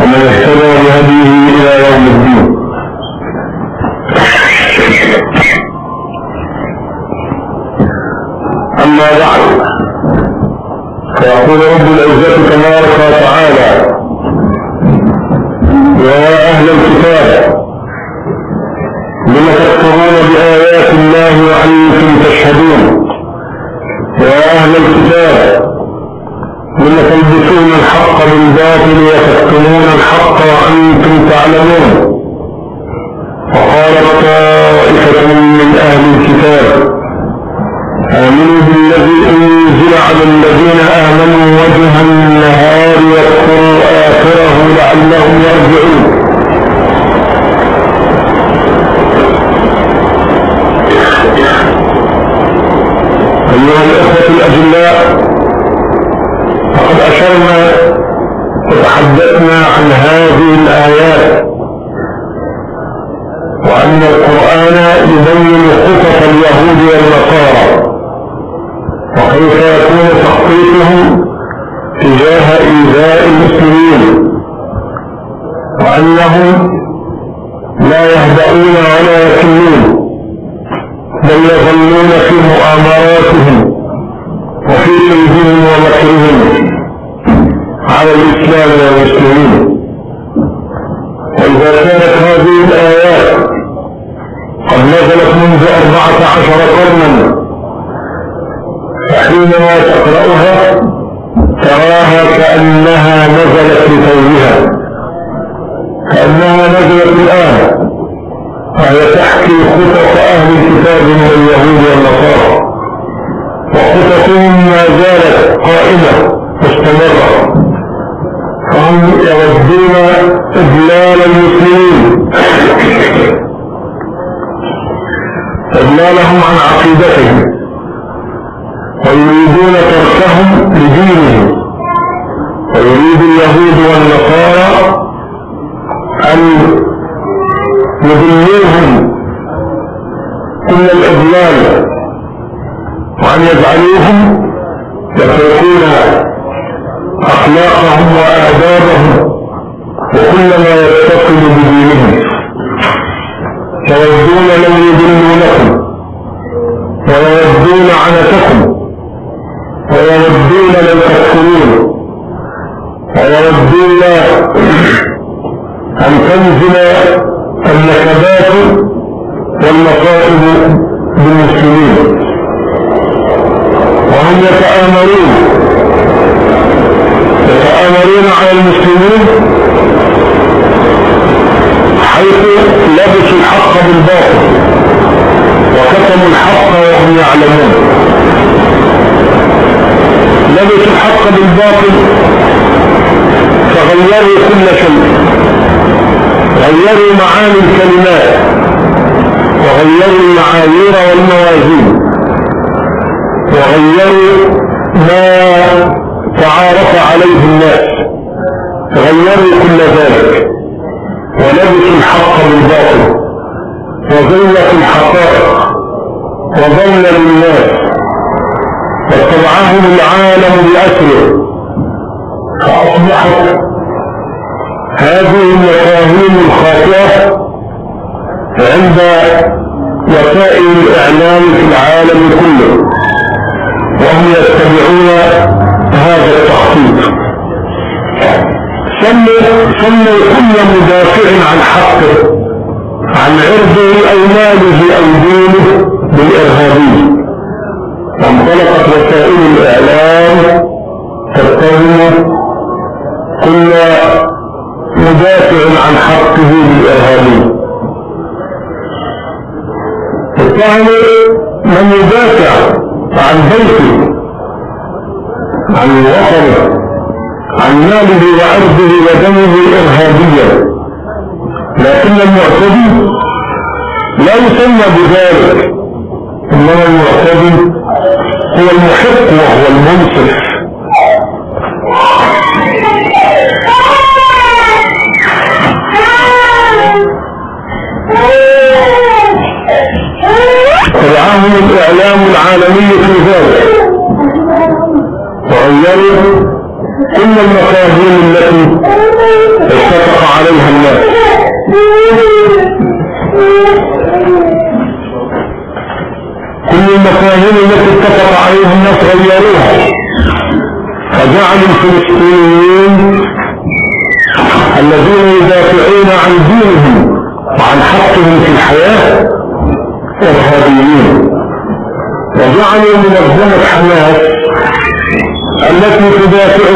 ومن اهتدى بهديه إلى يوم الدين. أما بعد فيقول رب العزة تبارك وتعالى مستمرة. فهم يودون إذلال المسلمين. إذلالهم عن عقيدتهم. ويريدون تركهم لدينهم. ويريد اليهود والنصارى أن يضلوهم كل الإضلال وأن يجعلوهم ووطنه عن ماله وعرضه ودمه إرهابيا. لكن المعتدي لا يسمى بذلك إنما المعتدي هو المحق وهو المنصف. الإعلام العالمي كل المفاهيم التي اتفق عليها الناس. كل المفاهيم التي اتفق عليها الناس غيروها فجعلوا الفلسطينيين الذين يدافعون عن دينهم وعن حقهم في الحياة إرهابيين. وجعلوا منظمة حماس التي تدافع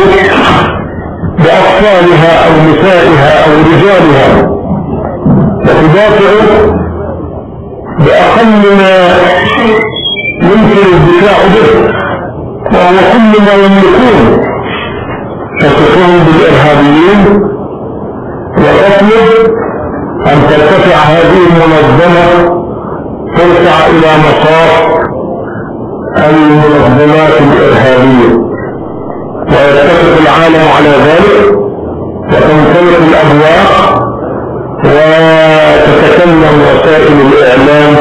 بأطفالها أو نسائها أو رجالها وتدافع بأقل ما يمكن الدفاع به وهو كل ما يملكون تصفهم بالإرهابيين. وتطلب أن ترتفع هذه المنظمة ترفع إلى مصاف المنظمات الإرهابية ويتفق العالم على ذلك وتنطلق الأبواق وتتكلم وسائل الإعلام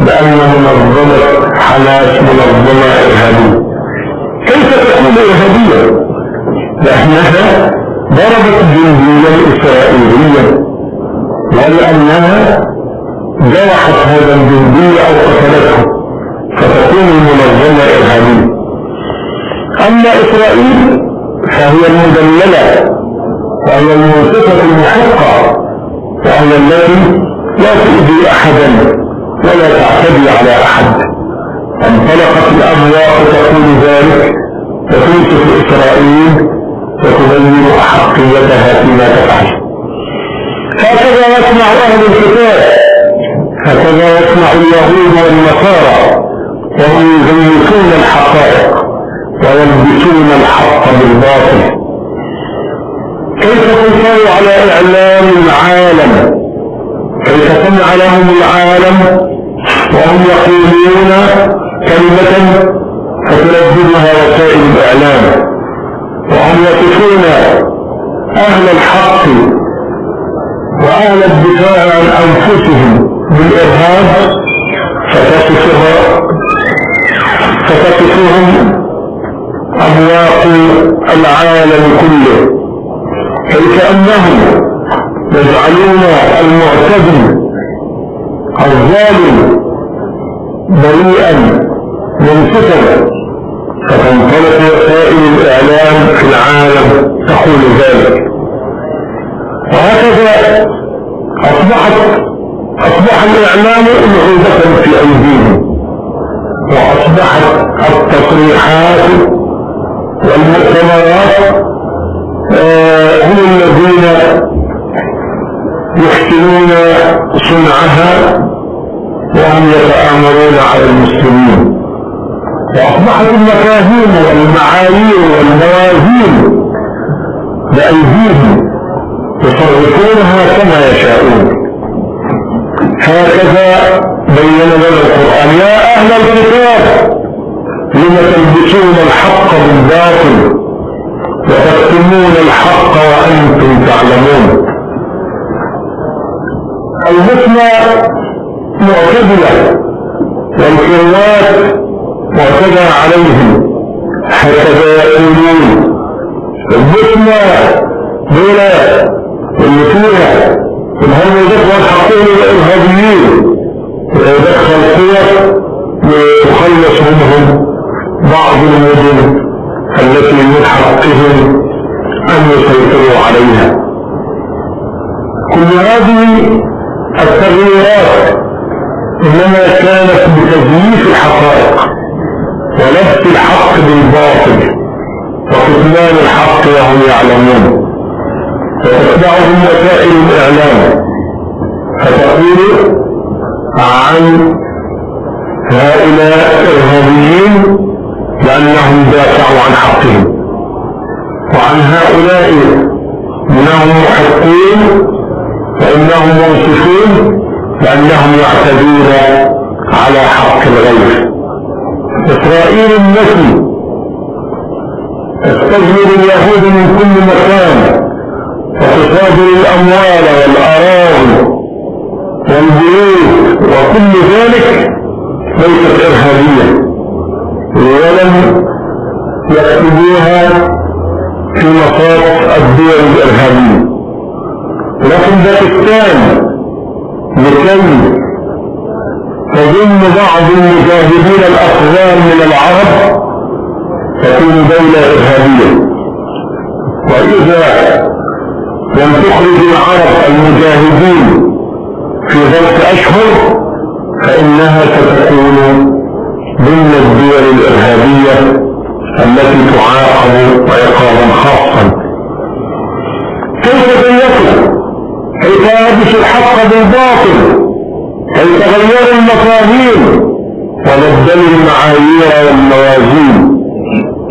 بأن منظمة حماس منظمة إرهابية كيف تكون إرهابية؟ لأنها ضربت جنديا إسرائيليا ولأنها جرحت هذا الجندي أو قتلته فتكون المنظمة إرهابية. أما إسرائيل فهي المدللة وهي المنصفة المحقة وهي التي لا تؤذي أحدا ولا تعتدي على أحد. انطلقت الأبواء تقول ذلك وتنصف إسرائيل وتبين أحقيتها فيما تفعل. هكذا يصنع أهل الكتاب هكذا يصنع اليهود والنصارى. وهم يزيفون الحقائق ويلبسون الحق بالباطل. كيف تنكر على إعلام العالم؟ كيف تمنع لهم العالم؟ وهم يقولون كلمة فترددها وسائل الإعلام. وهم يصفون أهل الحق وأهل الدفاع عن أنفسهم بالإرهاب فتصفها فتصفهم أبواق العالم كله. كيف أنهم يجعلون المعتدي الظالم بريئا منصفا فتنطلق وسائل الإعلام في العالم تقول ذلك. وهكذا أصبحت أصبح الإعلام العودة في أيديهم. وأصبحت التصريحات والمؤتمرات آه هم الذين يحسنون صنعها وهم يتآمرون على المسلمين. وأصبحت المفاهيم والمعايير والموازين بأيديهم يصرفونها كما يشاءون. هكذا بين لنا القرآن. يا أهل الكتاب لم تلبسون الحق بالباطل؟ وتكتمون الحق وأنتم تعلمون. البسمة معتدلة والكروات معتدى عليهم هكذا يقولون. البسمة دولة اللي فيها الهمجات والحقين الإرهابيين. ويدخل قوة ويخلص منهم بعض المدن التي من حقهم أن يسيطروا عليها. كل هذه التغييرات إنما كانت بتزييف الحقائق ولبس الحق بالباطل وكتمان الحق وهم يعلمون. وتتبعهم وسائل الإعلام. فتقول عن هؤلاء إرهابيين لأنهم دافعوا عن حقهم. عن هؤلاء إنهم محقين فإنهم منصفون لأنهم يعتدون على حق الغير. إسرائيل النفي تستجمل اليهود من كل مكان وتصادر الأموال والأراضي والبيوت وكل ذلك ليست إرهابية. ولم يكتبوها في مصاف الدول الإرهابية. لكن باكستان لكي تظن بعض المجاهدين الأفغان من العرب تكون دولة إرهابية. وإذا لم تخرج العرب المجاهدين في ظرف أشهر فإنها ستكون ضمن الدول الإرهابية التي تعاقب عقابا خاصا. كيف بيتوا كيف يلبس الحق بالباطل؟ كيف غيروا المفاهيم؟ وبدلوا المعايير والموازين.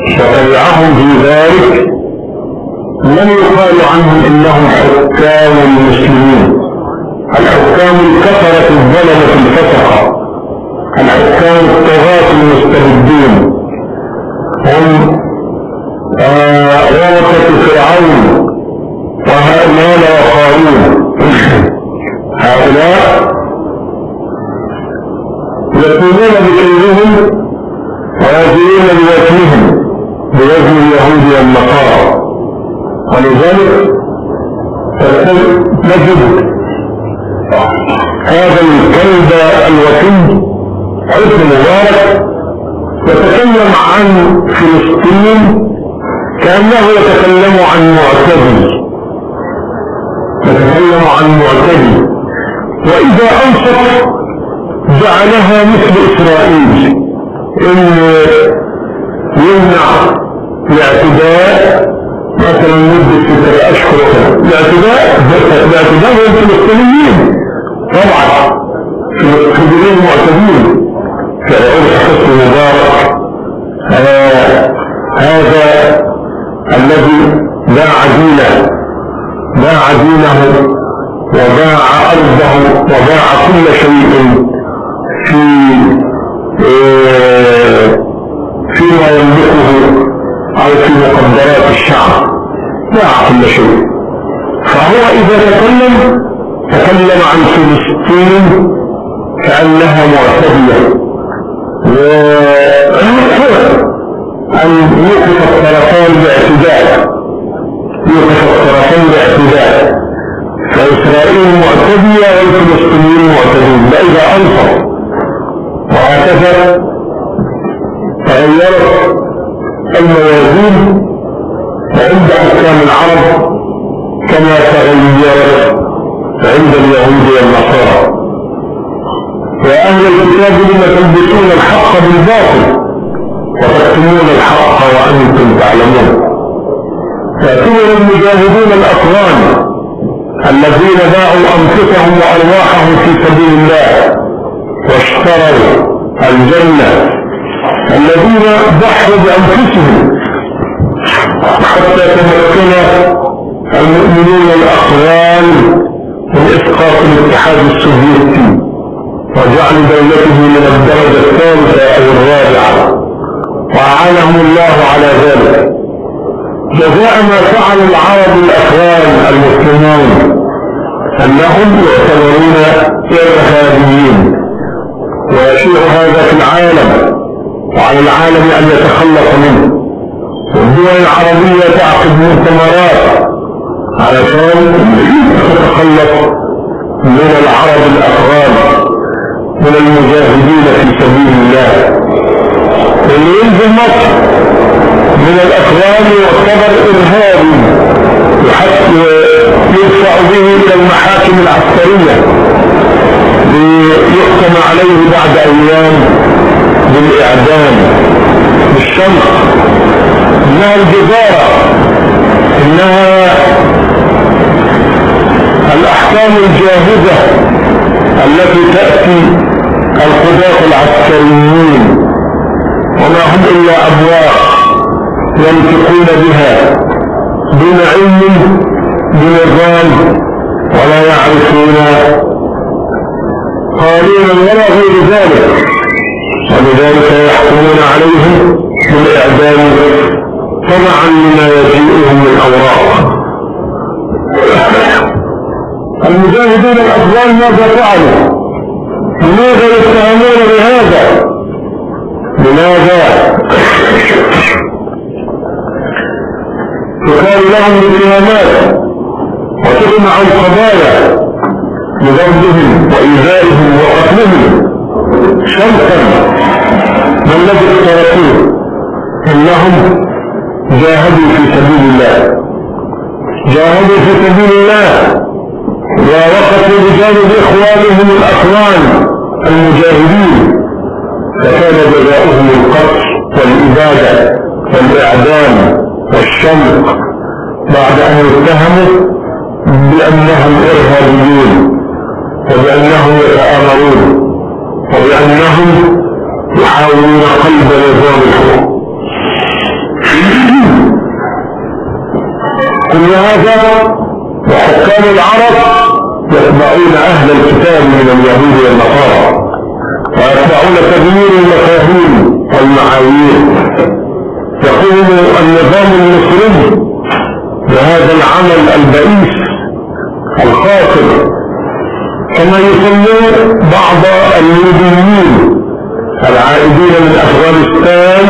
وتبعهم في ذلك لم يقال عنهم إنهم حكام المسلمين الحكام الكفرة الظلمة الفسقة الحكام الطغاة المستبدين هم آه، ورثة فرعون. وهامان وقارون هؤلاء يقومون بكيدهم ويزنون بوجههم بوزن اليهود والنصارى. ولذلك نجد هذا الكلب الوكيل حسن مبارك يتكلم عن فلسطين كأنه يتكلم عن معتدي. يتكلم عن معتدي. وإذا أنصت جعلها مثل إسرائيل. إن يمنع الاعتداء مثلا مدة ستة أشهر. الاعتداء الاعتداء هو الفلسطينيين طبعا الفلسطينيين معتدين كأقول حسن مبارك. آه هذا الذي باع دينه. باع دينه وباع أرضه وباع كل شيء. ينطقون بها دون علم بنظام ولا يعرفون. قانونا ولا غير ذلك. ولذلك يحكمون عليهم بالإعدام طبعا لما يجيئهم من أوراق المجاهدين الأفضل ماذا فعلوا؟ لماذا يتهمون بهذا؟ لماذا؟ لهم بالإمامات وتسمع القضايا لضربهم وإيذائهم وقتلهم. شرطا ما الذي اخترقوه إنهم جاهدوا في سبيل الله. جاهدوا في سبيل الله. ووقفوا بجانب إخوانهم الأخوان المجاهدين. فكان جزاؤهم القتل والإبادة والإعدام والشنق بعد أن اتهموا بأنهم إرهابيون وبأنهم يتآمرون وبأنهم يحاولون قلب نظام الحكم. كل هذا وحكام العرب يتبعون أهل الكتاب من اليهود والنصارى ويتبعون تغيير المفاهيم والمعايير. يقوم النظام المصري بهذا العمل البئيس الخاطر كما يسمون بعض الليبيين العائدين من أفغانستان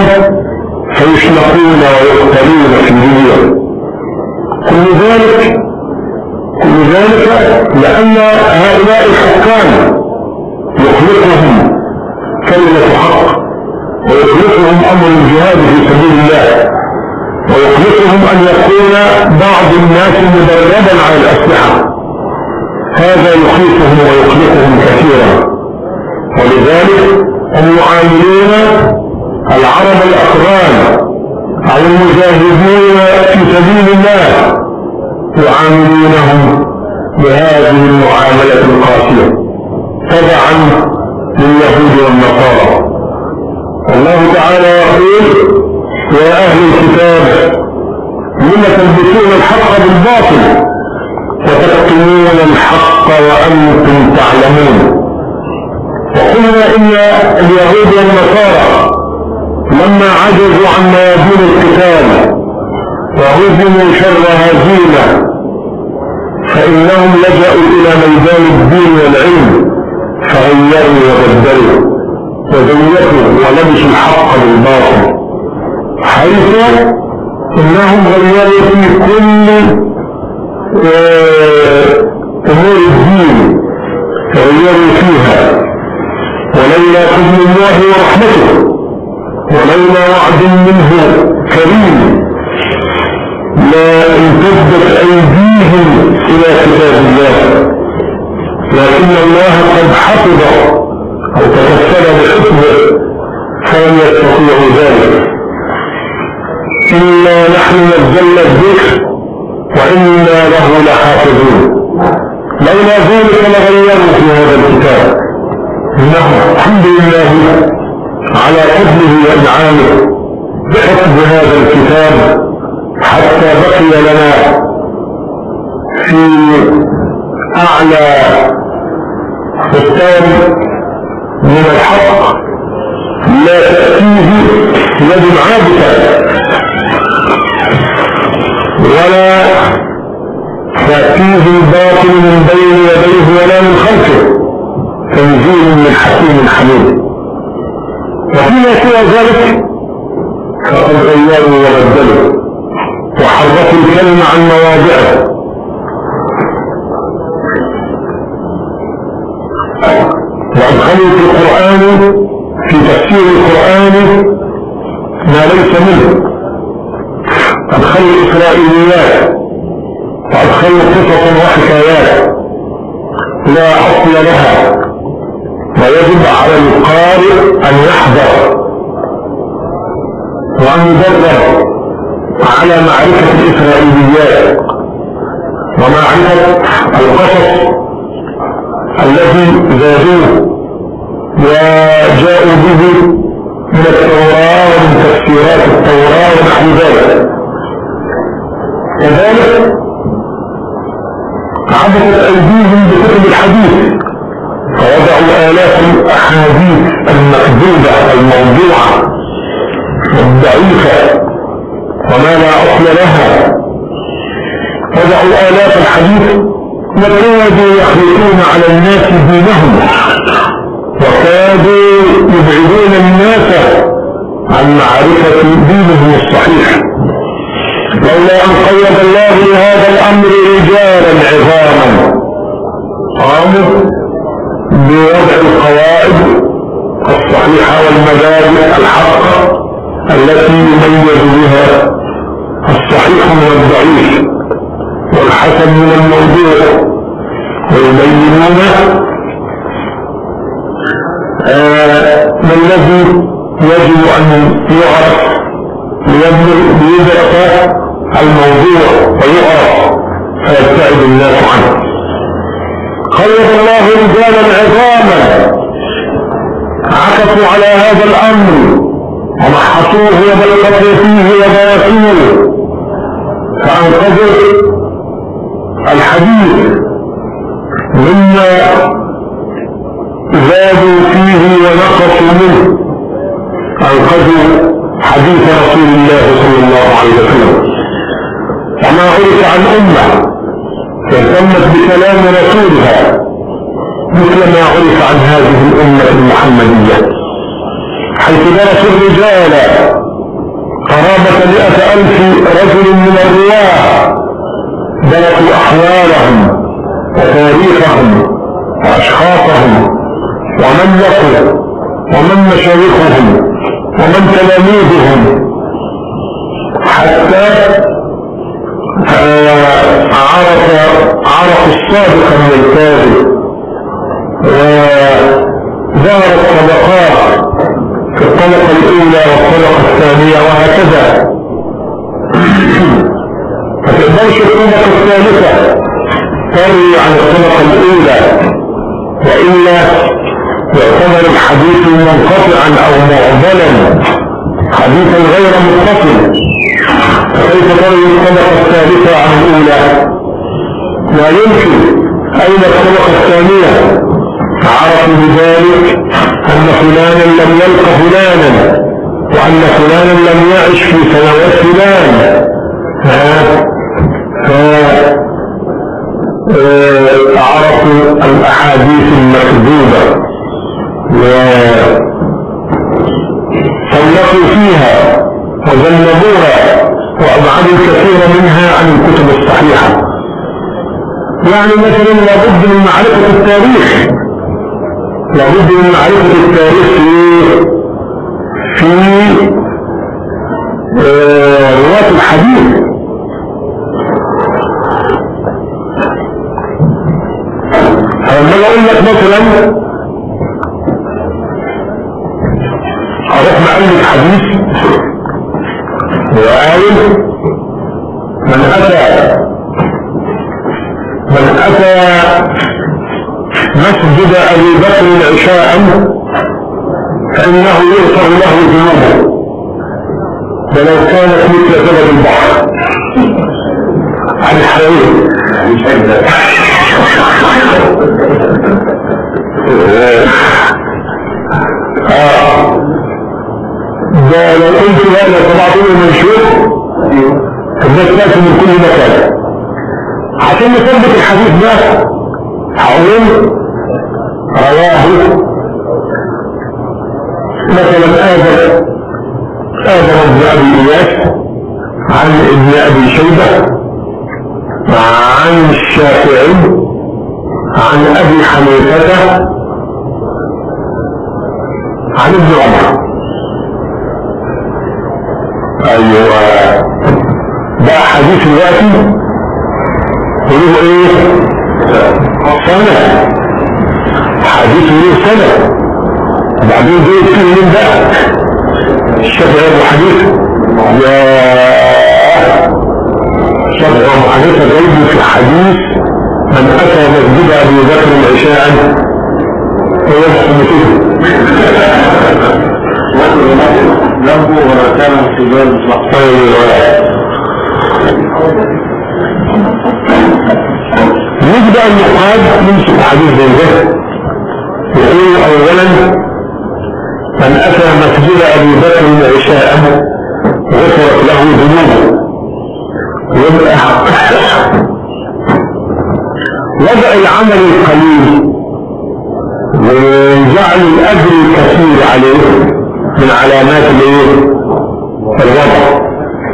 فيشنقون ويقتلون في ليبيا كل ذلك كل ذلك لأن هؤلاء الحكام يخلقهم كلمة حق ويخلقهم أمر الجهاد في سبيل الله. ويخلقهم أن يكون بعض الناس مدربا على الأسلحة. هذا يخيفهم ويخلقهم كثيرا. ولذلك هم يعاملون العرب الأقران أو المجاهدين في سبيل الله يعاملونهم بهذه المعاملة القاسية. تبعا لليهود والنصارى. الله تعالى يقول يا أهل الكتاب لم تلبسون الحق بالباطل؟ وتكتمون الحق وأنتم تعلمون. وقلنا إن اليهود والنصارى لما عجزوا عن ميادين القتال وهزموا شر هزيمة فإنهم لجأوا إلى ميدان الدين والعلم فغيروا وبدلوا وزيفوا ولبسوا الحق بالباطل. حيث إنهم غيروا في كل أمور الدين تغيروا فيها. ولولا فضل الله ورحمته ولولا وعد منه كريم لا امتدت أيديهم إلى كتاب الله. لكن الله قد حفظ أو تكفل بحفظه فلم يستطيعوا ذلك. إنا نحن نزلنا الذكر وإنا له لحافظون. لولا ذلك لغيروا في هذا الكتاب. إنه الحمد لله على فضله وإنعامه بحفظ هذا الكتاب حتى بقي لنا في أعلى ختام من الحق. لا تأتيه يد عابثة ولا يأتيه الباطل من بين يديه ولا من خلفه. تنزيل من حكيم حميد. وفيما سوى ذلك فقد غيروا وبدلوا وحرفوا الكلمة عن مواضعه. وادخلوا في القرآن في تفسير القرآن ما ليس منه. أدخلوا الإسرائيليات وأدخلوا قصصا وحكايات لا أصل لها ويجب على القارئ أن يحذر وأن يدرب على معرفة الإسرائيليات ومعرفة القصص الذي زادوه وجاءوا به من التوراة ومن تفسيرات التوراة ونحو ذلك كذلك عبدت أيديهم بكتب الحديث. فوضعوا آلاف الأحاديث المكذوبة الموضوعة والضعيفة وما لا أصل لها. وضعوا آلاف الحديث وكادوا يخلطون على الناس دينهم. وكادوا يبعدون الناس عن معرفة دينهم الصحيح. لولا أن قيد الله لهذا الأمر رجالا عظاما. قاموا بوضع القواعد الصحيحة والمبادئ الحقة التي يميز بها الصحيح من الضعيف والحسن من الموضوع. ويبينون آه ما الذي يجب أن يعرف ليدرك الموضوع ويعرف فيبتعد الناس عنه. خلق الله رجالا عظاما عكفوا على هذا الأمر ومحصوه وبلغوا فيه وبواسوه فأنقذوا الحديث مما زادوا فيه ونقصوا منه. أنقذوا حديث رسول الله صلى الله عليه وسلم. وما عرف عن أمة اهتمت بكلام رسولها مثل ما عرف عن هذه الأمة المحمدية. حيث درسوا الرجال قرابة مئة ألف رجل من الرواة درسوا أحوالهم وتاريخهم وأشخاصهم ومن لقوا ومن مشايخهم. ومن تلاميذهم حتى عرف عرف الصادق من الكاذب وظهر الطبقات الطبقة الأولى والطبقة الثانية وهكذا. ما تقدرش الطبقة الثالثة تروي عن الطبقة الأولى وإلا يعتبر الحديث منقطعا أو معضلا. حديثا غير متصل كيف تروي الطبقة الثالثة عن الأولى؟ لا يمكن. أين الطبقة الثانية؟ عرفوا بذلك أن فلانا لم يلق فلانا وأن فلانا لم يعش في سنوات فلان. فعرفوا الأحاديث المكذوبة. وصلحوا فيها وجنبوها وأبعدوا الكثير منها عن الكتب الصحيحة. يعني مثلا لابد من معرفة التاريخ. لابد من معرفة التاريخ في في آه، رواة الحديث. يبدأ النقاد يمسك حديث زي يقول أولا من أتى مسجد أبي بكر عشاء غفرت له ذنوبه. يبقى وضع العمل القليل. وجعل الأجر الكثير عليه من علامات الايه؟ الوضع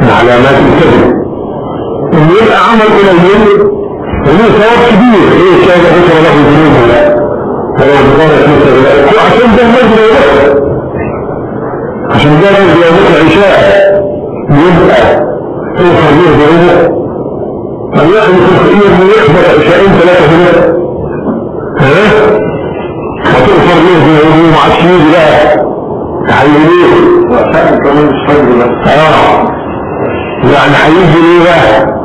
من علامات الكذب. إن يبقى عمل قليل وله ثواب كبير. إيه كان غفر له ذنوبه ولو كانت مثل عشان ده المجرى عشان ده يوم العشاء يبقى توصل له. ذنوبه يحدث الخير من يحضر عشاءين ثلاثة هنا ها؟ وتغفر له ذنوبه مع الشيء بقى. تعلميه كمان مش فاضي بس آه يعني هيجي ليه بقى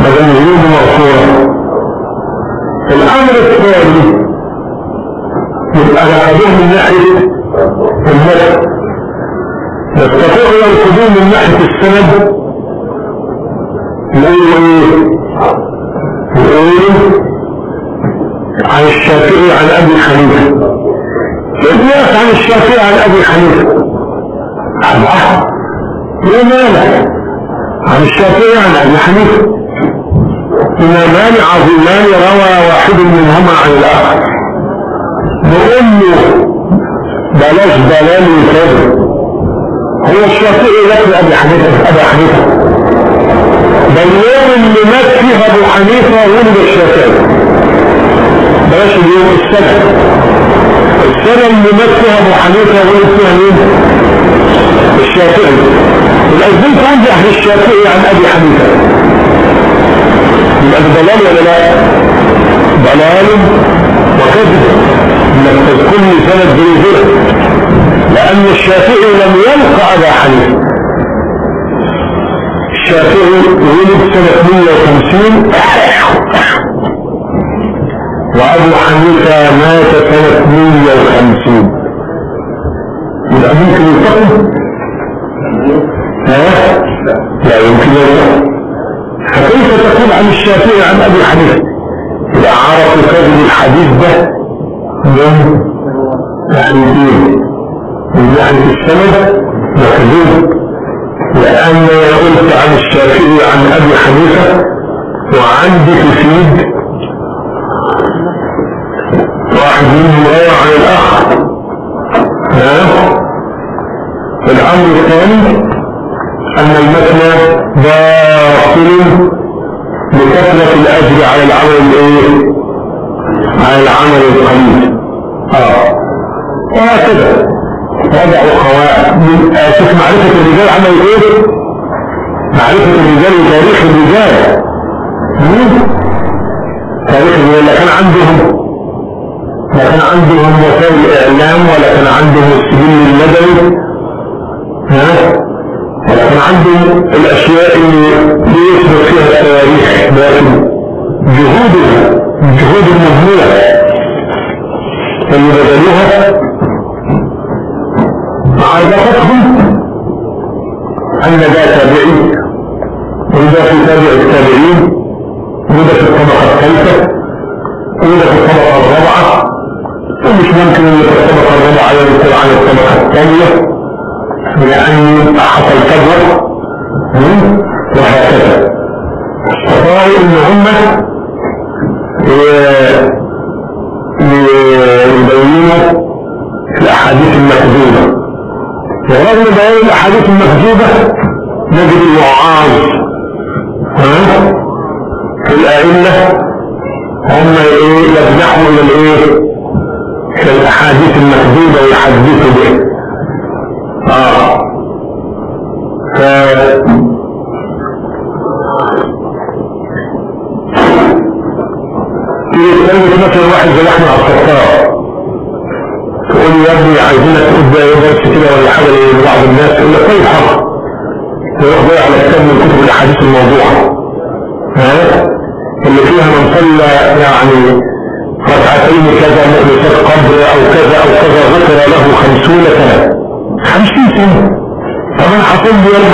ذنوبه مغفورة الأمر الثاني يبقى ناخدوه من ناحية المدى نستطيع القدوم من ناحية السند. نقول إيه نقول عن الشافعي عن أبي حنيفة. الناس عن الشافعي عن أبي حنيفة. الله إيه مانع عن الشافعي عن أبي حنيفة. امامان عظيمان روى واحد منهما عن الآخر. نقول له بلاش دلال الكذب هو الشافعي لك أبي حنيفة أبي حنيفة. ده اليوم اللي مات فيه أبو حنيفة ولد الشافعي. بلاش اليوم السنة مات فيها أبو حنيفة فيها مين؟ الشافعي. إزاي تنجح للشافعي عن أبي حنيفة. يبقى ضلال ولا لا؟ ضلال وكذب. انك تذكر لي بنزله لأن الشافعي لم يلقى أبا حنيفة. الشافعي ولد سنة 150 وأبو حنيفة مات سنة 150 يبقى ممكن يلتقي؟ ها؟ لا يمكن فكيف تقول عن الشافعي عن أبي حنيفة؟ إذا عرفوا كذب الحديث ده من ناحيتين من ناحية السند مكذوب لأن قلت عن الشافعي عن أبي حنيفة وعندي تفيد واحد منهم روى عن الآخر ها؟ الأمر الثاني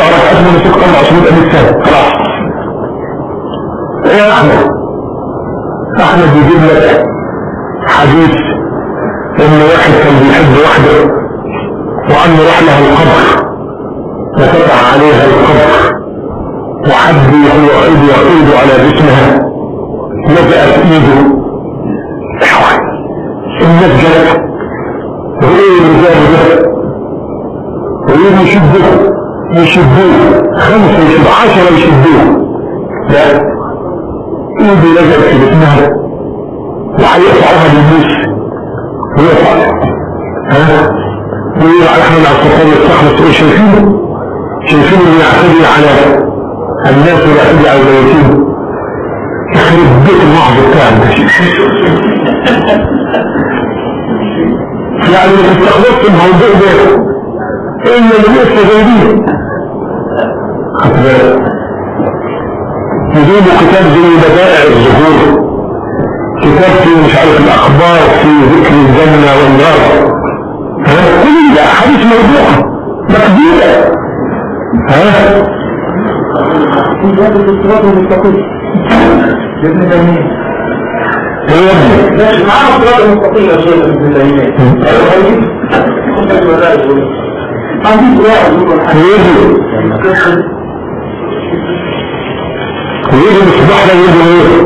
أربع ركعات مؤنسات قبر عشان يبقى 100 سنه خلاص احمد احمد يجيب لك حديث ان واحد كان بيحب واحدة وانه راح لها القبر وفتح عليها القبر وحب يعيد يعيد على جسمها لزقت ايده الناس جلت وايه اللي جابه ده وايه يشدوه يشدوه خمسة يشد عشرة يشدوه لا. ايده لزقت في جسمها وهيقطعها بالبوس ويقطع ها؟ ويقول إحنا العصفان يستخلص إيه شايفينه شايفينه يعتدي على الناس ويعتدي على البيتين يخرب بيت المعظ بتاعنا يعني ما تستخلصش الموضوع ده الا اللي لسه يجيبوا كتاب زي بدائع الظهور كتاب فيه مش عارف الأخبار في ذكر الجنة والنار. ها؟ كل ده احاديث موضوعه مكذوبه ها؟ في باب الصراط المستقيم بابن تيمية هي ابني ماشي معانا الصراط المستقيم يا شيخ ابن تيمية عندي سؤال ويجي مصباح ده يجي إيه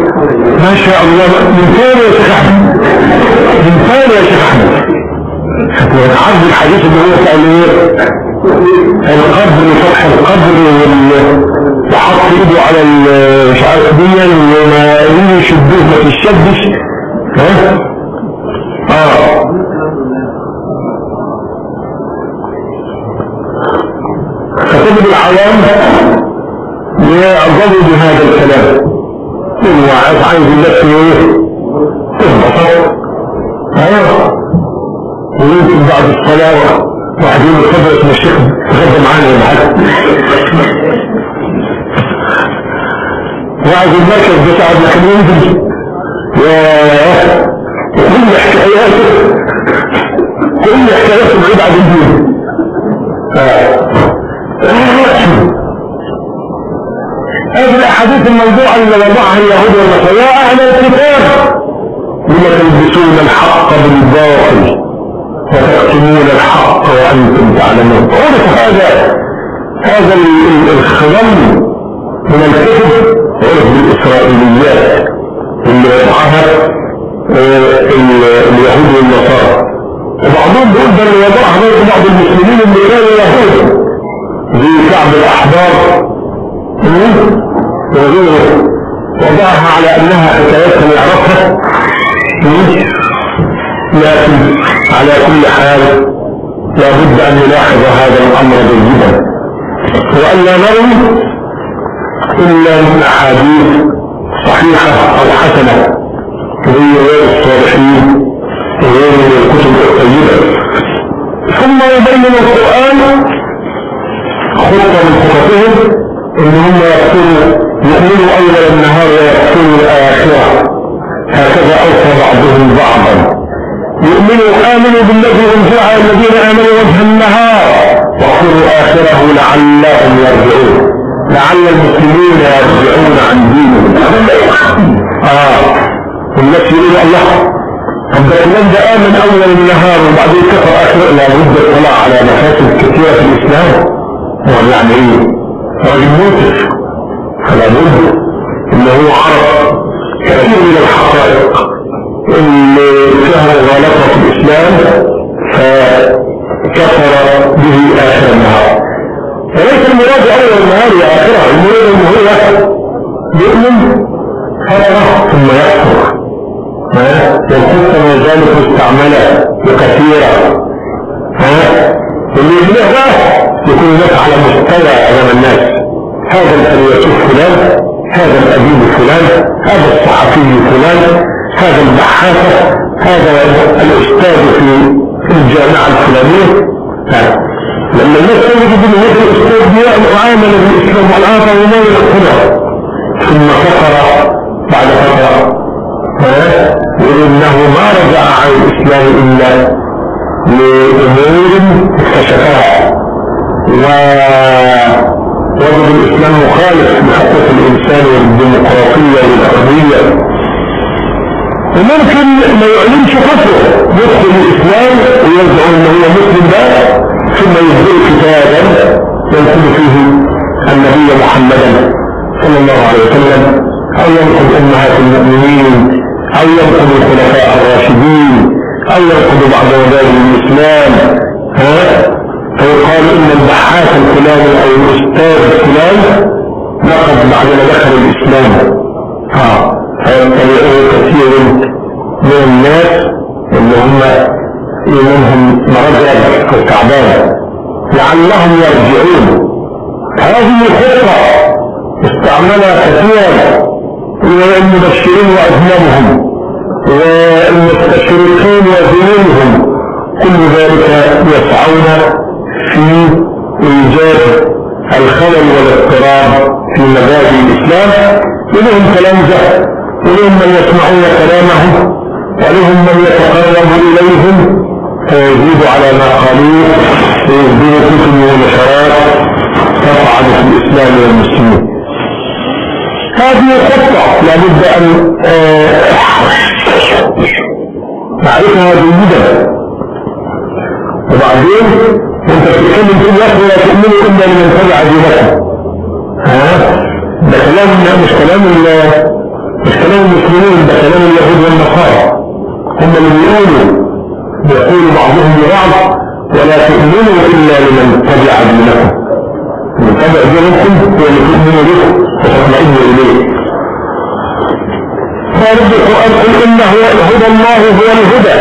ما شاء الله. من فين يا شيخ أحمد؟ من فين يا شيخ أحمد؟ عرض الحديث اللي هو قال إيه القبر فتح القبر وحط إيده على مش عارف دي وما يشدوه ما تشدش. ها؟ آه. فتجد العوام يعظموا بهذا الكلام. هو عايز الناس إيه تنبسط أيوه ويمكن بعد الصلاة يقول اتفضل اسم الشيخ تغدى معانا يا معلم وعايز المركز بتاع ابن خليل ياه كل حكاياته كل حكاياته بعيد عن الدين. هذه الاحاديث الموضوعه اللي وضعها اليهود والنصارى. أهل الكتاب لما تلبسون الحق بالباطل وتكتمون الحق وأنتم تعلمون. عرف هذا هذا ال- ال- الخضم من الكتب عرف بالاسرائيليات اللي وضعها آه، ال- اليهود والنصارى. وبعضهم بيقول ده اللي وضعها بعض المسلمين اللي كانوا يهود زي كعب الاحبار؟ وغيره وضعها على انها حكايات مم؟ لكن على كل حال لابد ان نلاحظ هذا الامر جيدا وان لا نروي الا من احاديث صحيحه أو حسنه زي غير الصالحين وغير الكتب الطيبه ثم يبين القران خطه من خططهم ان هم يقتلوا يؤمنوا أول النهار ويقتلوا الآخرة. هكذا اوصى بعضهم بعضا. يؤمنوا آمنوا بالذي أنزل على الذين آمنوا وجه النهار. واقتلوا آخره لعلهم يرجعون. لعل المسلمين يرجعون عن دينهم. آه. والناس يقولوا الله. طب ده ده آمن أول النهار وبعدين كفر اخر لابد اطلع على مفاسد كثيرة في الإسلام. هو يعني إيه؟ راجل موسف فلا بد إنه عرف كثير من الحقائق. اللي فيها مغالطه في الإسلام فكفر به اخر النهار وليس المراد اول النهار يا اخره المراد أنه هو يؤمن. فتره ثم يكفر. ها؟ والقصة ما زالت مستعمله وكثيره واللي يبلغ بقى يكون هناك على مستوى امام الناس هذا الفيلسوف فلان هذا الاديب فلان هذا الصحفي فلان هذا البحاثة هذا الاستاذ في الفلانية ها. لما الناس تجد ان هذا الاستاذ يعامل بالاسلام والعافى وما يقتنع ثم كفر بعد فترة ها؟ يقول انه ما رجع عن الاسلام الا لامور اكتشفها وجد الإسلام مخالف لحقوق الإنسان والديمقراطية والحرية وممكن ما يعلنش كفره يدخل الإسلام ويزعم أنه هو مسلم بقى ثم يهدر كتابا ينقل فيه النبي محمدا صلى الله عليه وسلم. أو ينقل أمهات المؤمنين أو ينقل الخلفاء الراشدين. أو ينقل بعض مبادئ الإسلام ها؟ فيقال إن البحاث الفلاني أو الأستاذ الفلاني نقد بعدما دخل الإسلام. ها؟ فيتبعه كثير من الناس اللي هم منهم مرض أو تعبان لعلهم يرجعون. هذه خطة استعملها كثيرا المبشرين وأذنبهم والمستشرقين وذنوبهم كل ذلك يسعون في إيجاد الخلل والاضطراب في مبادئ الإسلام ولهم تلامذة ولهم من يسمعون كلامه ولهم من يتقرب إليهم فيزيد على ما قالوه ويزيد كتب ونشرات تفعل في الإسلام والمسلمين هذه خطة لابد أن نعرفها جيدا وبعدين وانت بتتكلم تقول يا أخي لا تؤمنوا إلا لمن تبع دينكم ها؟ ده كلام مش كلام مش كلام المسلمين ده كلام اليهود والنصارى. هم اللي بيقولوا يقول بعضهم لبعض ولا تؤمنوا إلا لمن تبع دينكم من تبع دينكم هو اللي تؤمنوا به وتطمئنوا إليه. فارد القرآن قل ان هدى الله هو الهدى.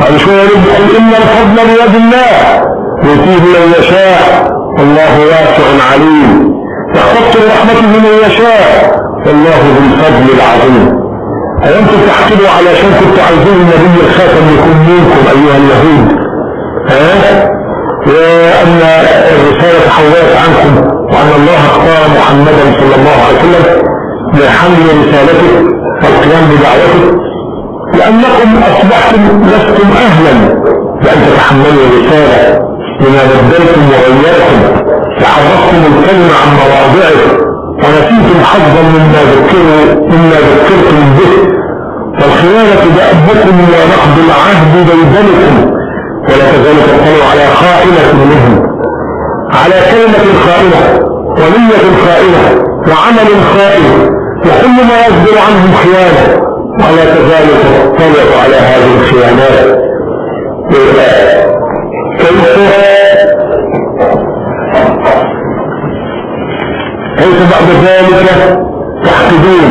قال شو يرد؟ قل إن الفضل بيد الله يؤتيه من يشاء. والله واسع عليم. يختص برحمته من يشاء. والله ذو الفضل العظيم. أنتم تحسبوا علشان كنتوا عايزين النبي الخاتم يكون منكم أيها اليهود؟ ها؟ وأن الرسالة تحولت عنكم وأن الله اختار محمدا صلى الله عليه وسلم لحمل رسالته. والقيام بدعوته لأنكم أصبحتم لستم أهلا لأن تتحملوا الرسالة بما بدلتم وغيرتم وحرفتم الكلمة عن مواضعه ونسيتم حظا مما ذكروا مما ذكرتم به. والخيانة دأبكم ونقض العهد بيدنكم ولا تزال تطلع على خائنة منهم. على كلمة خائنة ونية خائنة وعمل خائن. وكل ما يصدر عنهم خيانة ولا تزال تطلع على هذه الخيانات. كيف؟ بعد ذلك تحقدون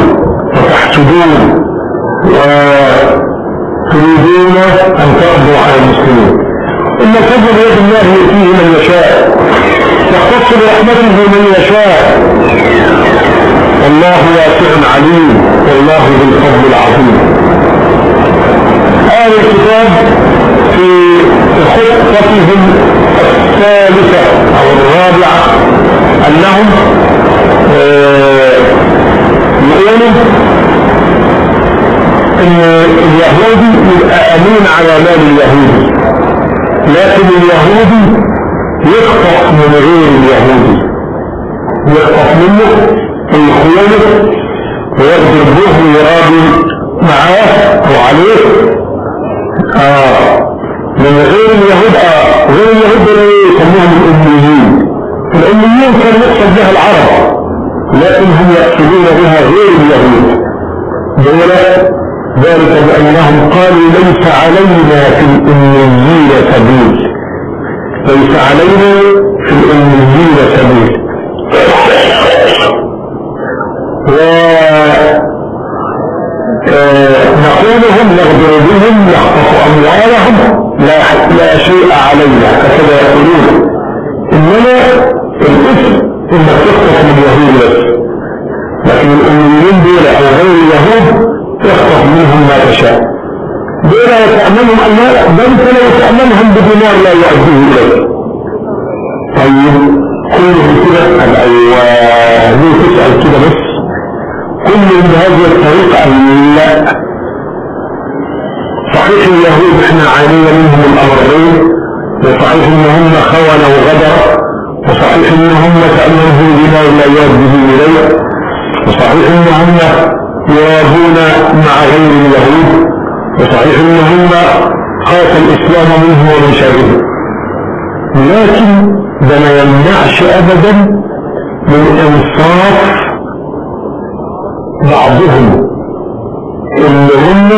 وتحسدون وتريدون أن تقضوا على المسلمين؟ إن الفضل بيد الله يؤتيه من يشاء يختص برحمته من يشاء. والله واسع عليم. والله ذو الفضل العظيم. آل الكتاب في خطتهم الثالثة أو الرابعة أنهم يقولوا إن اليهودي يبقى امين على مال اليهودي لكن اليهودي يخطف من غير اليهودي يخطف منه ويخونه ويقدر به ويراضي معاه وعليه. آه. من غير اليهود آه غير اليهود يسموهم الأميين. الأميين كان يقصد بها العرب لكن هم يقصدون بها غير اليهود. دول ذلك بأنهم قالوا ليس علينا في الأميين سبيل. ليس علينا في الأميين سبيل. علينا هكذا يقولون. إنما الاسم إنك تخطف من يهود بس لكن الأميين دول أو غير اليهود تخطف منهم ما تشاء. دول يتأمنهم لا بل لو تأمنهم بدينار لا يؤديه إليه. طيب كلهم كده أيوة ليه تسأل كده بس. كلهم بهذه الطريقة لا صحيح اليهود إحنا عانينا منهم الأمرين. وصحيح ان هم خونوا وغدر وصحيح ان هم تأمنه بما لا يرده إليه وصحيح ان هم يوابون مع غير اليهود وصحيح ان هم خاف الإسلام منه ومن شره. لكن ده ما يمنعش ابدا من إنصاف بعضهم. اللي هم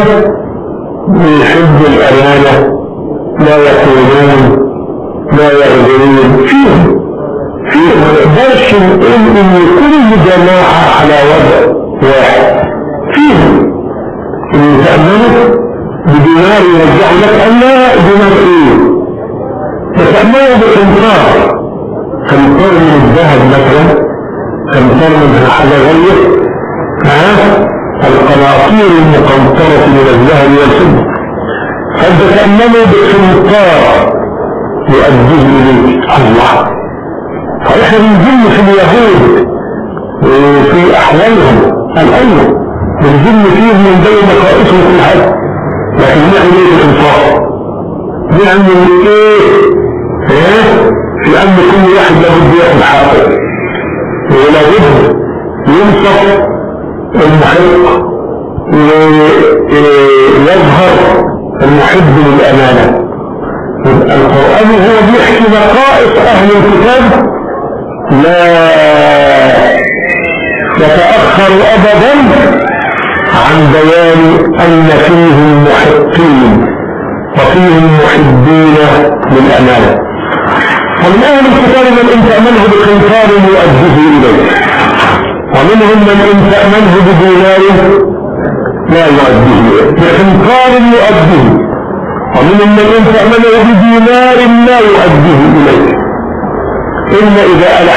إذا ألحيت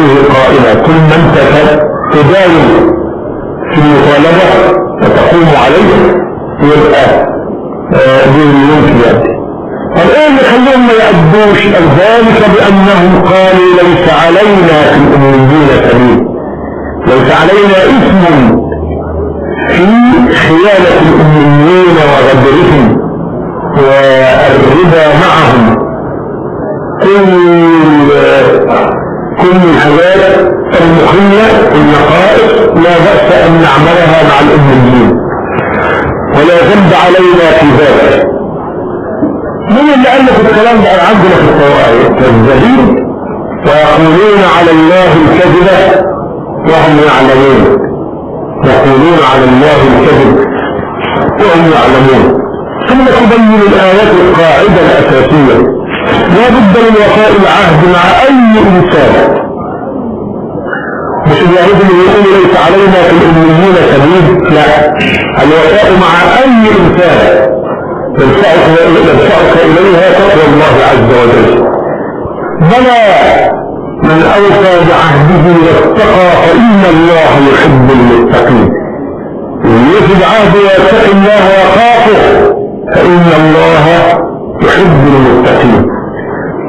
عليه قائما كل أنت تداوم في المطالبة وتقوم عليه يبقى دين ممكن. يأتي طب إيه اللي خليهم ما يأدوش ذلك بأنهم قالوا ليس علينا في الأميين سبيل. ليس علينا اسم في خيانة الأميين وغدرهم والربا معهم. كل كل الحاجات المخلة النقائص لا بأس أن نعملها مع الأميين ولا ذنب علينا في ذلك. من اللي ألف الكلام ده؟ عندنا في القرآن كالذبين ويقولون على الله الكذب وهم يعلمون. يقولون على الله الكذب وهم يعلمون. ثم تبين الآيات القاعدة الأساسية. لا بد من وفاء العهد مع أي إنسان. مش اليهود اللي يقولوا ليس علينا في الأميين سبيل لا. الوفاء مع أي إنسان يدفعك إليها تقوى الله عز وجل. بلى من أوفى بعهده واتقى فإن الله يحب المتقين. يوفي بعهده ويتقي الله ويخافه فإن الله يحب المتقين.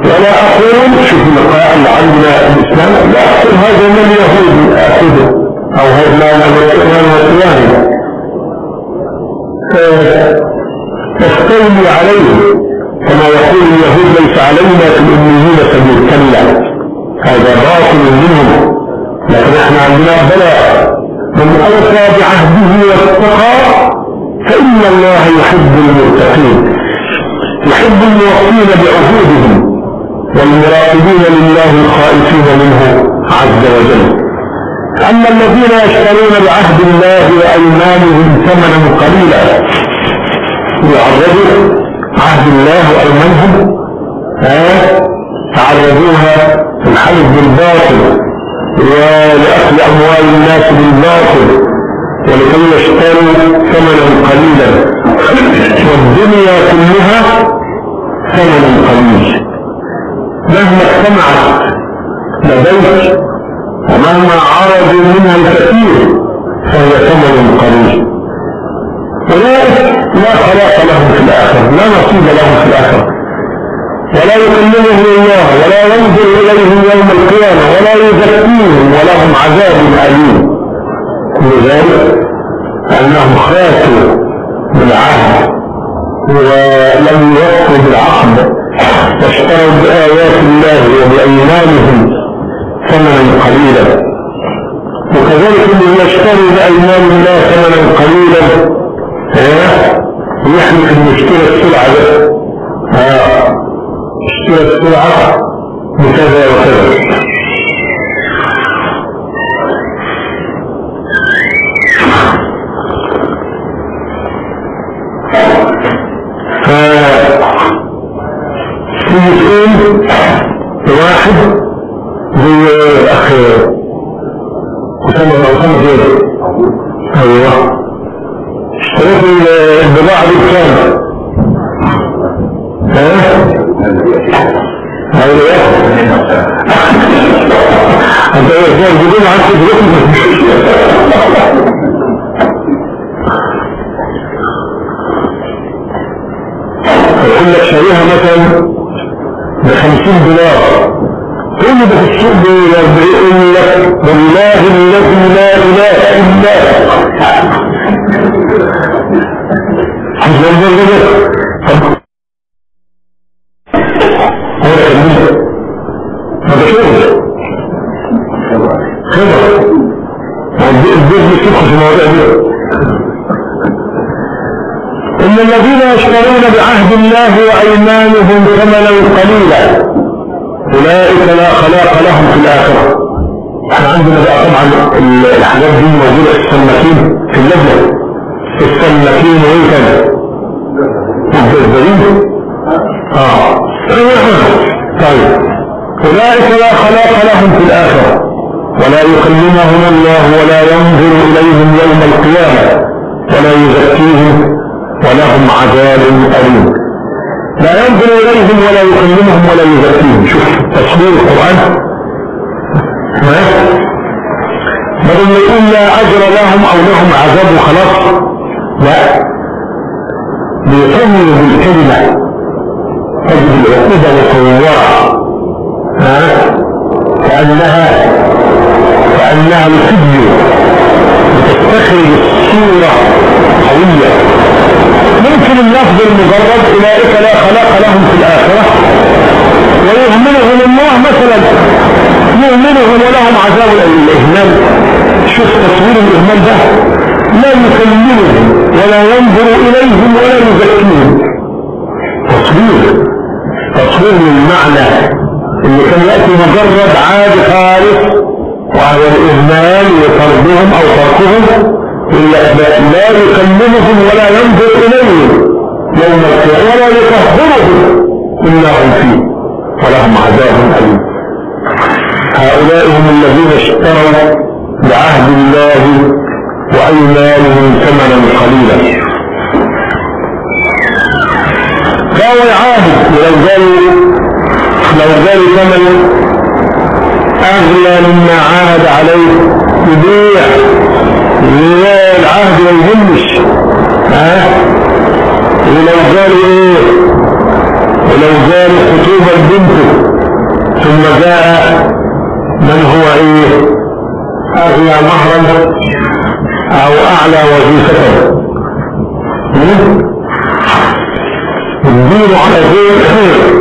ولا أقول شوف اللقاء اللي عندنا الإسلام لا أقول هذا من اليهود أخذه أو هذا من والإسلام تستولي عليه كما يقول اليهود ليس علينا في الأميين سبيل كلا هذا باطل منهم. لكن إحنا عندنا بلاء. من أوفى بعهده واتقى فإن الله يحب المتقين. يحب الموفين بعهودهم. والمراقبين لله الخائفين منه عز وجل. أما الذين يشترون بعهد الله وأيمانهم ثمنا قليلا يعرضوا عهد الله وأيمانهم تعرضوها الحلف بالباطل ولأكل أموال الناس بالباطل ولكي يشتروا ثمنا قليلا. والدنيا كلها ثمن قليل. مهما اجتمعت لديك ومهما عرضوا منها الكثير فهي ثمن قليل. أولئك لا خلاق لهم في الآخرة لا نصيب لهم في الآخرة ولا يكلمهم الله ولا ينظر إليهم يوم القيامة ولا يزكيهم ولهم عذاب أليم. كل ذلك أنهم خاتوا بالعهد ولم يوفوا بالعقد واشتروا بآيات الله وبأيمانهم ثمنا قليلا. وكذلك اللي يشتري بأيمان الله ثمنا قليلا يحلف انه اشترى السلعة اشترى السلعة بكذا وكذا. وأيمانهم ثمنا ما يقول لا أجر لهم أو لهم عذاب وخلاص. لا. بيطول بالكلمة. تجد العقوبة مصورة ها؟ كأنها كأنها الفيديو. بتستخرج الصورة قوية ممكن اللفظ المجرد أولئك لا خلاق لهم في الآخرة. ويهملهم الله مثلا. يهملهم ولهم عذاب الإهمال. شوف تصوير الإهمال ده لا يكلمهم ولا ينظر إليهم ولا يزكيهم. تصوير تصوير المعنى اللي كان يأتي مجرد عادي خالص وهو الإهمال وطردهم أو تركهم لا يكلمهم ولا ينظر إليهم يوم القيامة ولا يطهرهم إلا هم فيه. ولهم عذاب أليم. هؤلاء هم الذين اشتروا بعهد الله وأيمانهم ثمنا قليلا. فهو يعاهد ولو قالوا لو قالوا ثمن أغلى مما عاهد عليه يبيع العهد ما يهمش. ها؟ ولو قالوا إيه؟ ولو قالوا خطوبة بنته ثم جاء من هو إيه؟ اغلى مهرا أو أعلى وظيفة الدين على غير ويغدر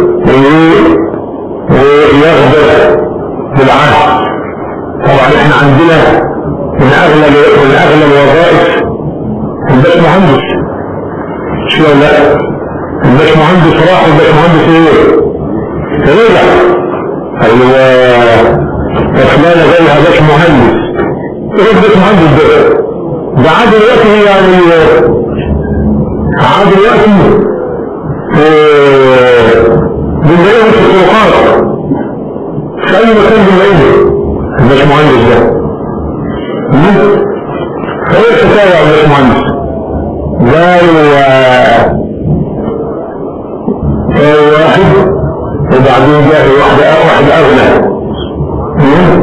واحد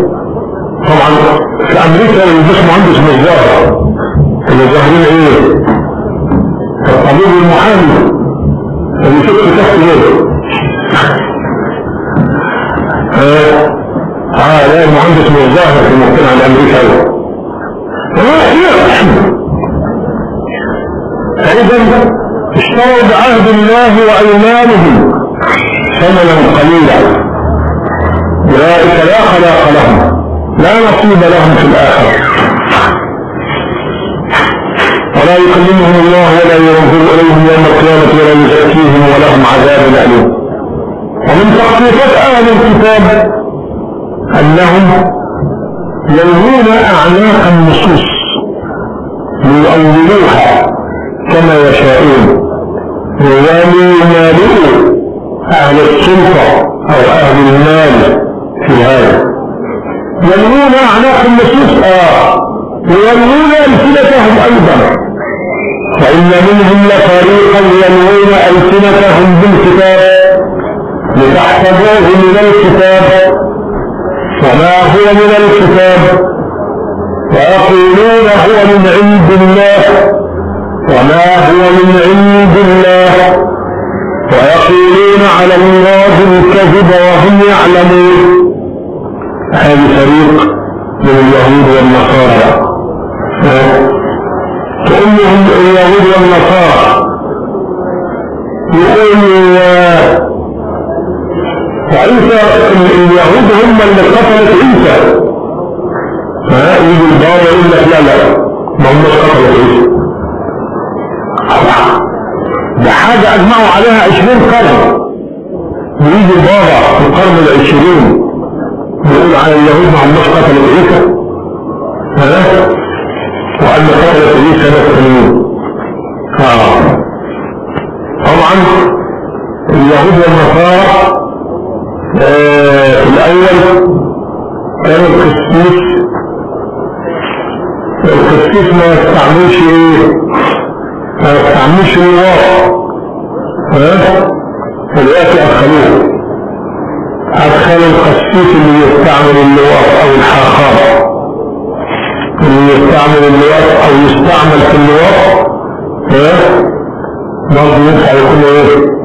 اغنى أمريكا يلبس مهندس ظاهر اللي ظاهرين إيه؟ الطبيب المحامي اللي شفت تحت إيه؟ آه آه لا المهندس مش ظاهر في المجتمع الامريكي فاذا اشتروا بعهد الله وايمانهم ثمنا قليلا. أولئك لا خلاق لهم. لا نصيب لهم في الآخرة. ولا يكلمهم الله ولا ينظر إليهم يوم القيامة ولا يزكيهم ولهم عذاب أليم. ومن تخطيطات أهل الكتاب أنهم يلوون أعناق النصوص ليؤولوها كما يشاءون. وليمالئوا أهل السلطة أو أهل المال. هذا يلوون أعناق النصوص؟ آه. ويلوون ألسنتهم أيضا. فإن منهم لفريقا يلوون ألسنتهم بالكتاب. لتحسبوه من الكتاب. وما هو من الكتاب؟ ويقولون هو من عند الله. وما هو من عند الله. ويقولون على الله الكذب وهم يعلمون. هذا فريق من اليهود والنصارى. تؤمهم اليهود والنصارى. يقول وعيسى اليهود هم اللي قتلت عيسى. ها؟ يجي البابا يقول لك لا لا ما هم قتلت عيسى. ده حاجة أجمعوا عليها عشرين قرن. ويجي البابا في القرن العشرين. يقول على اليهود ما هماش قتلوا عيسى ها له قتلت عيسى آه. طبعا اليهود والنصارى آه في الأول كان القسيس القسيس ما يستعملش إيه؟ ما يستعملش الواقع ها؟ دلوقتي أدخلوه أدخلوا القسيس اللي يستعمل اللواط أو الحاخام اللي يستعمل اللواط أو يستعمل في اللواط برضه ينفع يكون إيه؟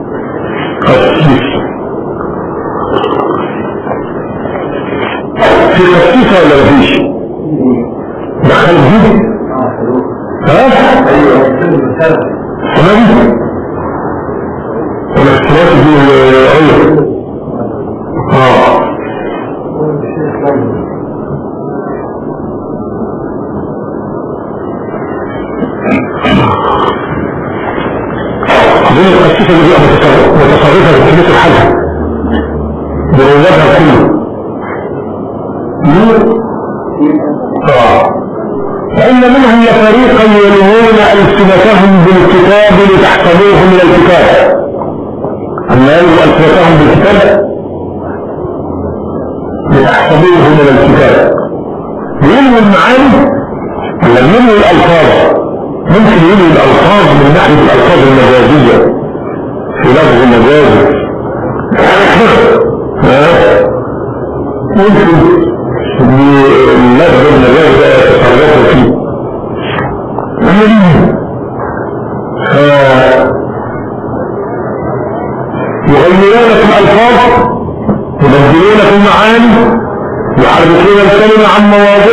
الكلمة عن مواضعه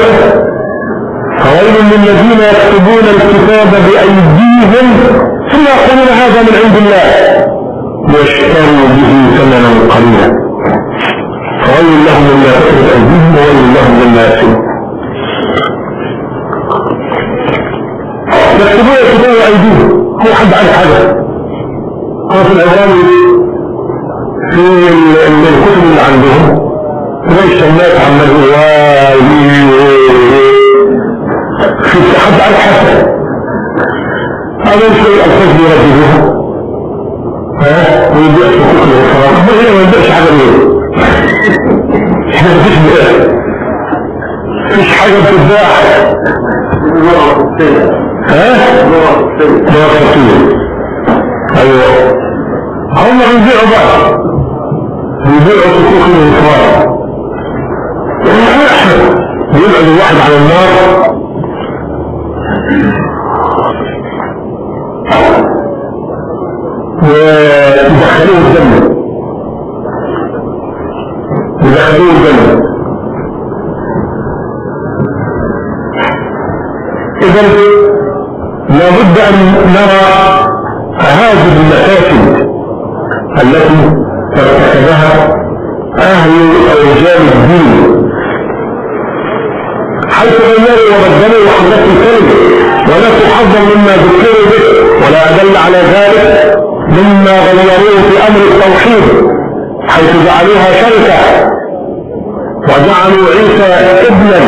ويبعد الواحد عن النار. ويدخلوه الجنة. يدخلوه الجنة. إذا لابد أن نرى هذه المشاكل التي ترتكبها غيروه في أمر التوحيد حيث جعلوها شركة وجعلوا عيسى ابنا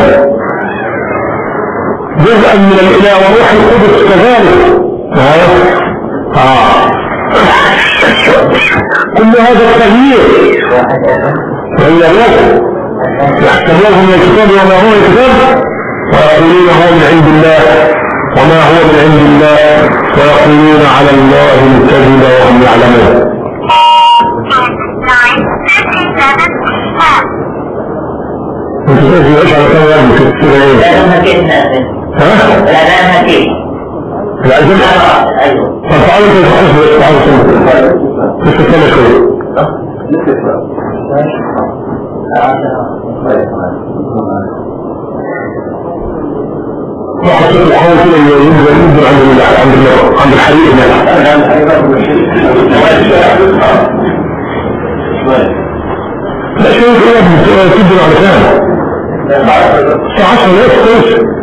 جزءا من الإله وروح القدس كذلك. آه. كل هذا التغيير غيروه يحسبوه من الكتاب وما هو الكتاب ويقولون هو من عند الله. وما هو من عند الله ويقولون على الله الكذب وهم يعلمون انت شايف إيش على كم السورة إيه؟ ها؟ أيوه طب تعالوا انت تعالوا شوية شكل حاول كده ينزل ينزل عند عند عند الحريق هناك لا شوية كده تدل على كام الساعة 10 لا كويس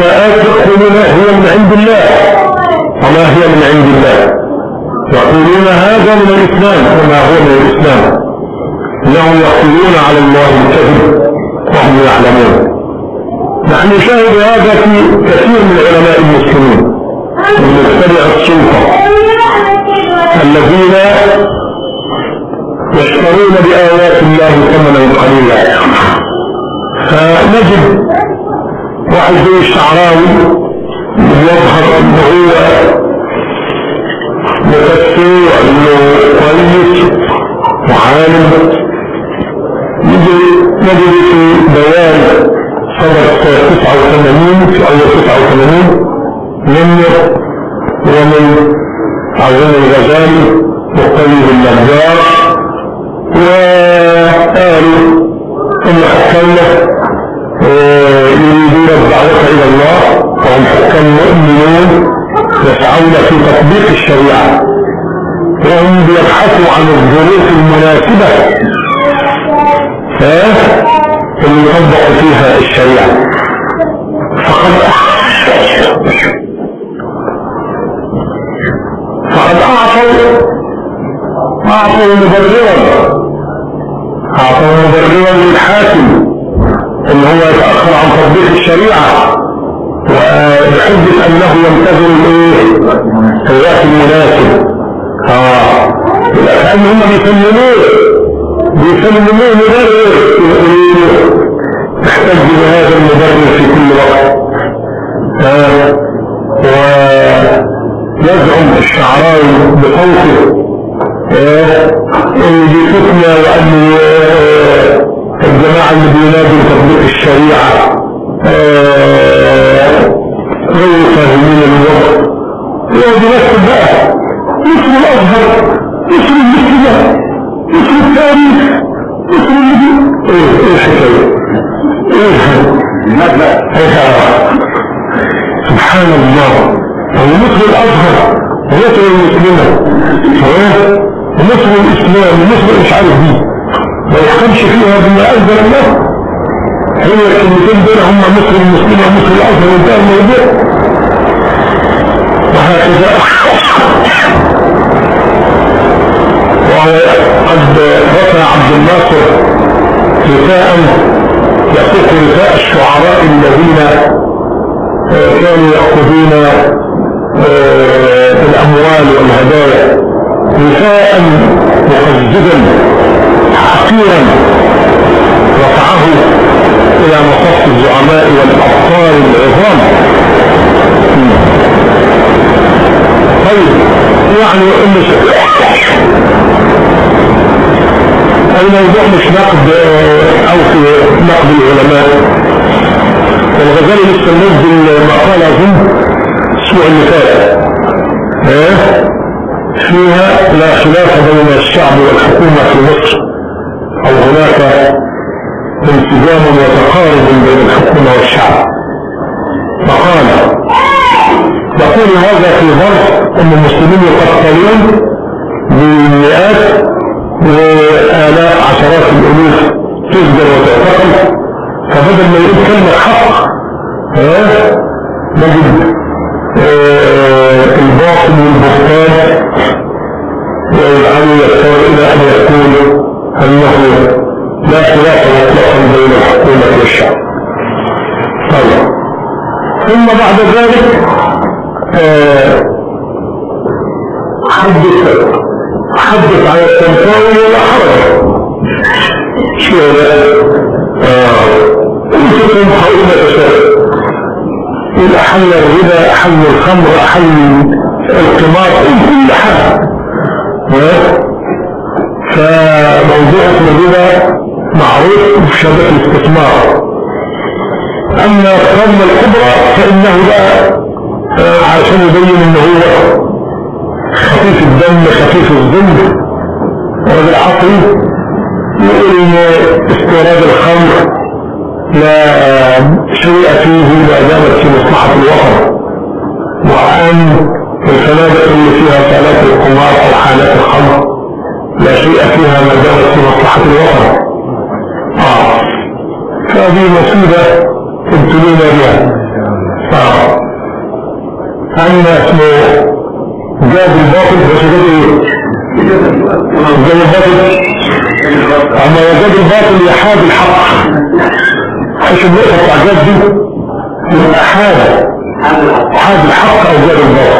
بإسماءات يقولون هي من عند الله. وما هي من عند الله؟ يقولون هذا من الإسلام وما هو من الإسلام؟ إنهم يقولون على الله الكذب وهم يعلمون. نحن نشاهد هذا في كثير من علماء المسلمين. من متبع السلطة. الذين يشترون بآيات الله ثمنا قليلا. فنجد زي الشعراوي يظهر أنه هو مفسر وأنه كويس وعالم. يجي نجد في بيان سنة 89 في أول 89 منه ومن عظيم الغزالي وقيد النجار وقالوا ان حكامنا يريدون الدعوة إلى الله وهم حكام مؤمنون يسعون في تطبيق الشريعة. وهم بيبحثوا عن الظروف المناسبة اللي يطبق فيها الشريعة. فقد فقد أعطوا أعطوا مبررا. أعطوا مبررا للحاكم. إن هو يتأخر عن تطبيق الشريعة وبحجة أنه ينتظر الإيه؟ الوقت المناسب. آه. لأن هم بيسلموه بيسلموه يقولون تحتاج بهذا المبرر في كل وقت. آه. ويزعم الشعراوي بصوته. آه. إن دي آه. الجماعة اللي بينادوا تطبيق الشريعة غير فاهمين الوضع. يقعد يكتب بقى اسم الأزهر اسم المسلمة اسم التاريخ اسم النبي إيه إيه الحكاية؟ سبحان الله. هو مثل الأزهر ومثل المسلمة. ومثل الإسلام ومثل مش عارف دي ما يحكمش فيها بما انزل الله هي الكلمتين دول هم مثل المسلمة ومثل الازهر وانتهى الموضوع. وهكذا. وهو قد رفع عبد الناصر رثاء يقول رثاء الشعراء الذين كانوا يأخذون الأموال والهدايا. رثاء مقززا حقيرا رفعه إلى مصف الزعماء والأبطال العظام. طيب يعني الموضوع مش نقد أو في نقد العلماء. الغزالي لسه منزل مقالة اظن الأسبوع اللي فات فيها لا خلاف بين الشعب والحكومة في مصر. أو هناك انسجام وتقارب بين الحكومة والشعب. فقال يقول هذا في ظرف ان المسلمين يقتلون بالمئات وآلاف عشرات الألوف تسجر وتعتقل. فبدل ما يقول كلمة حق الخمر يؤمنون بها فأما اسمه؟ جاب بالباطل أما إيه؟ جاب الباطل يحاد الحق. حيث النقطة بتاع دي. من أحاد حاد الحق أو جاد الباطل.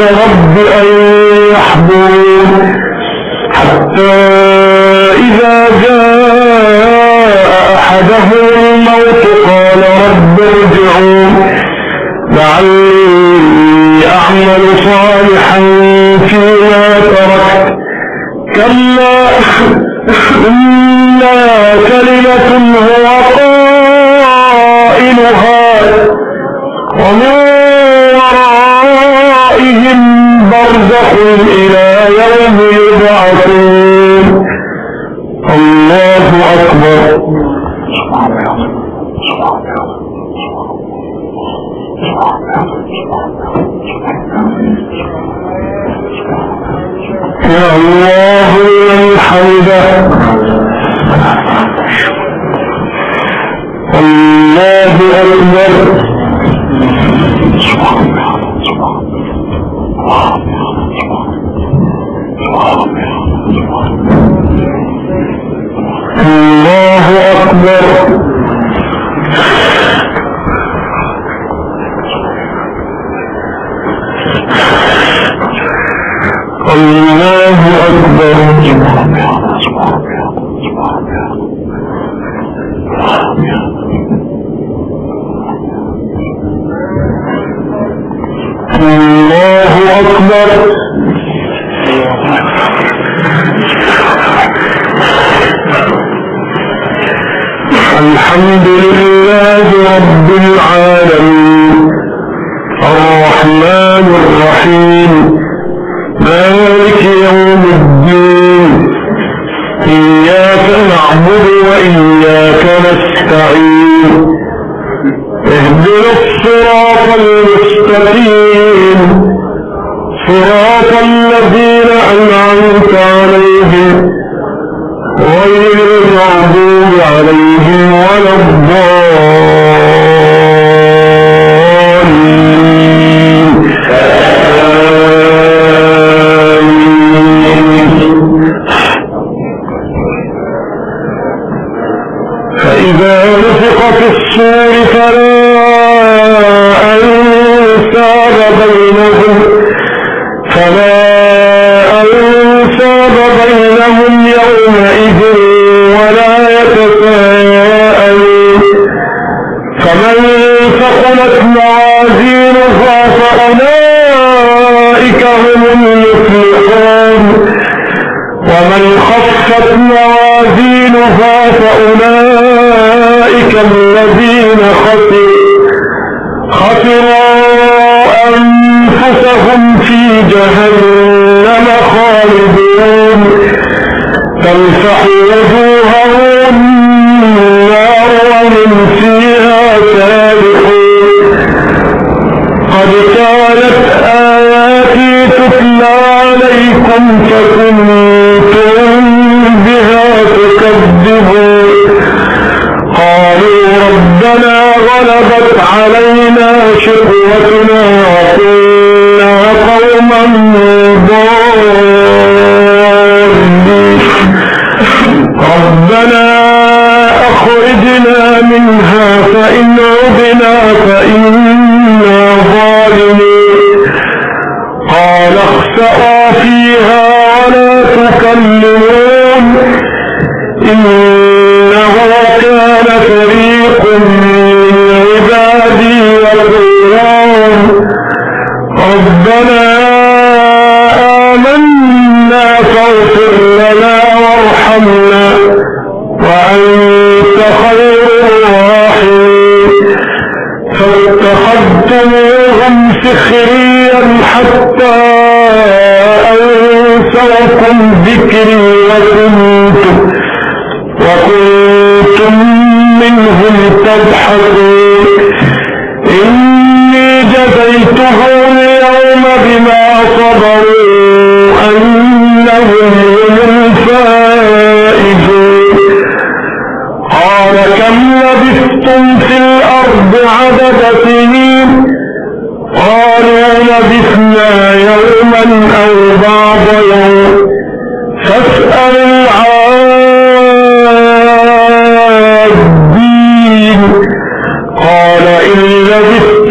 رب أن يحضر حتى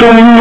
لبثتم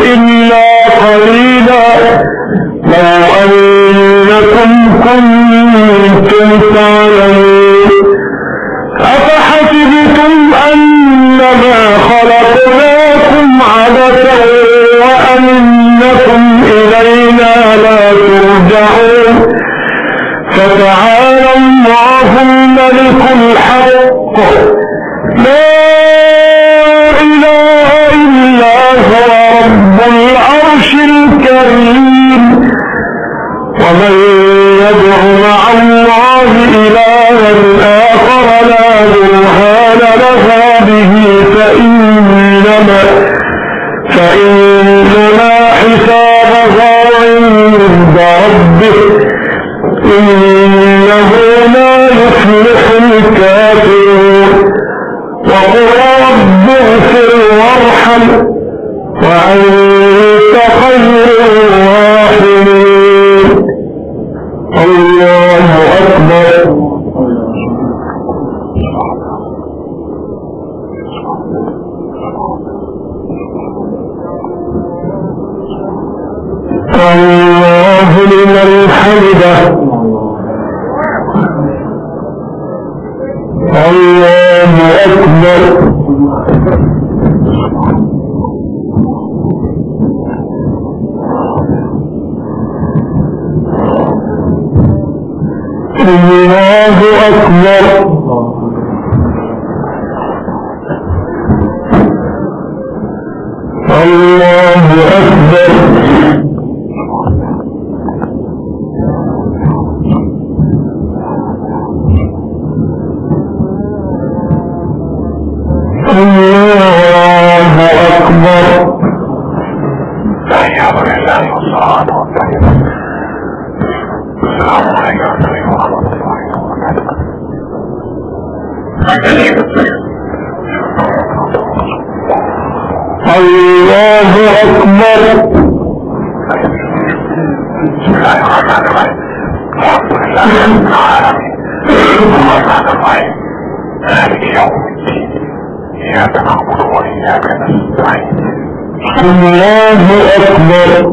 الله أكبر.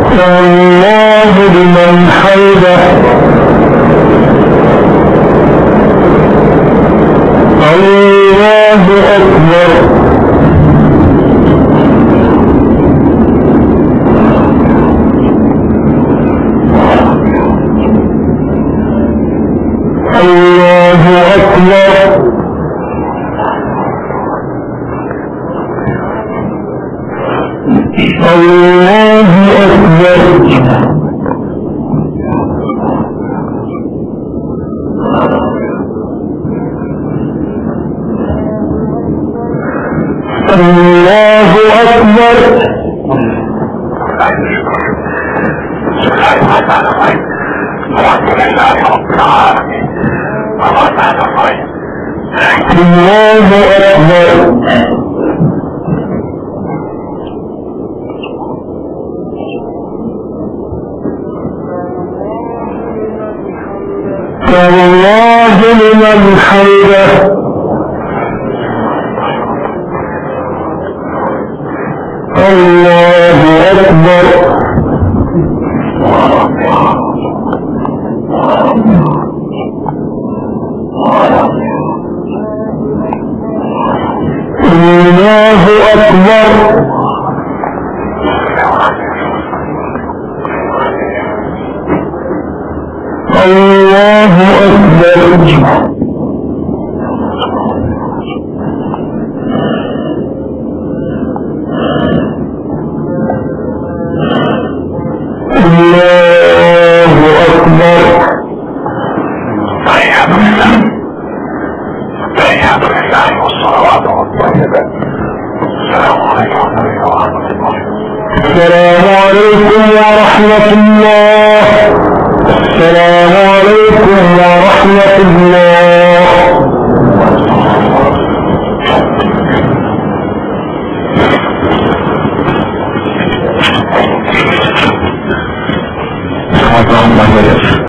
الله لمن حمده. الله أكبر.